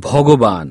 ভগবান।